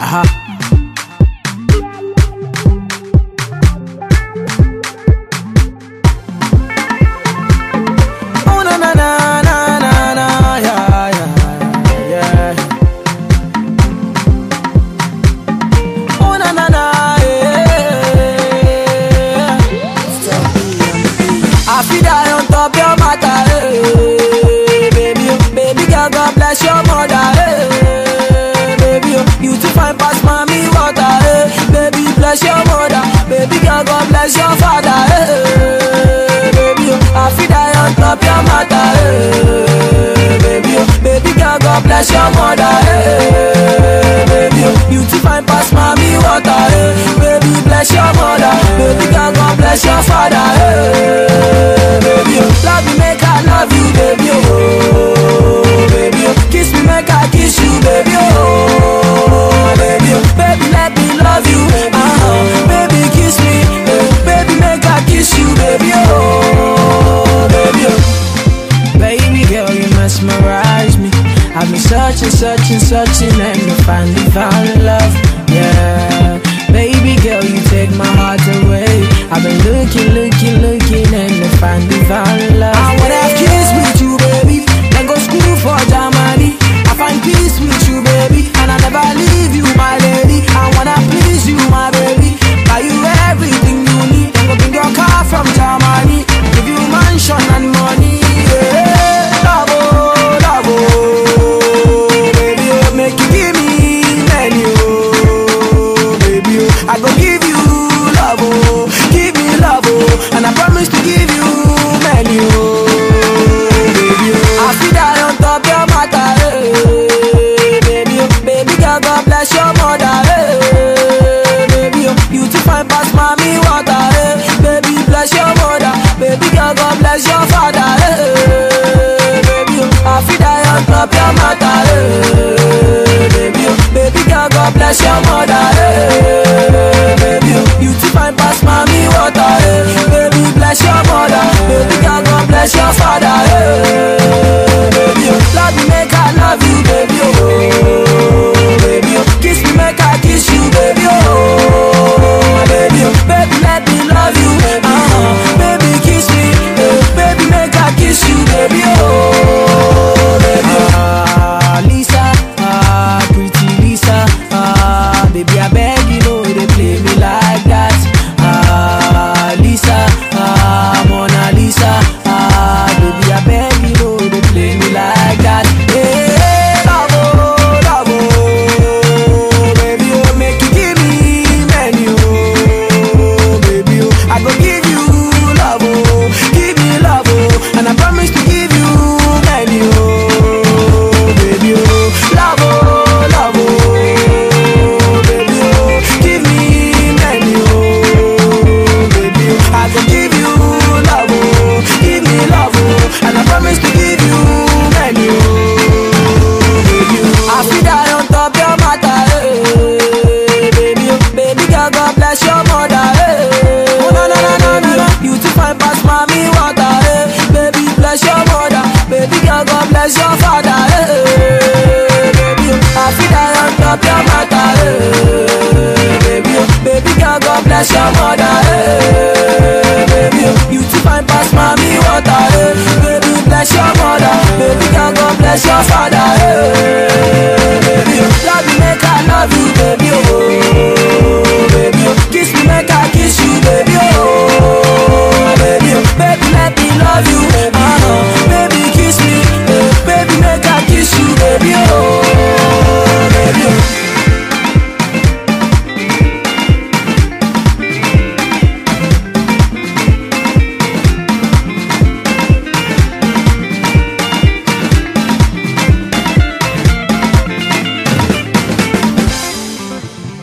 Uh-huh. Ajá. I feel on top your eh, baby, baby God bless you. bless your father, hey, baby. Oh. I feel I on top your mother, hey, baby. Oh. Baby girl, God bless your mother, hey. mesmerize me. I've been searching, searching, searching, and I finally found love. Yeah, baby girl, you take my heart away. I've been looking, looking, looking, and I finally found. up your mother, eh, baby. Oh. Baby girl, God bless your mother, eh, baby. Oh. You too fine past Mami Wata, eh, baby. Bless your mother, baby girl, God bless your father. Bless your mother, hey, baby. You too fine pass Mami Wata, hey, baby. Bless your mother, baby. Can God bless your father, hey.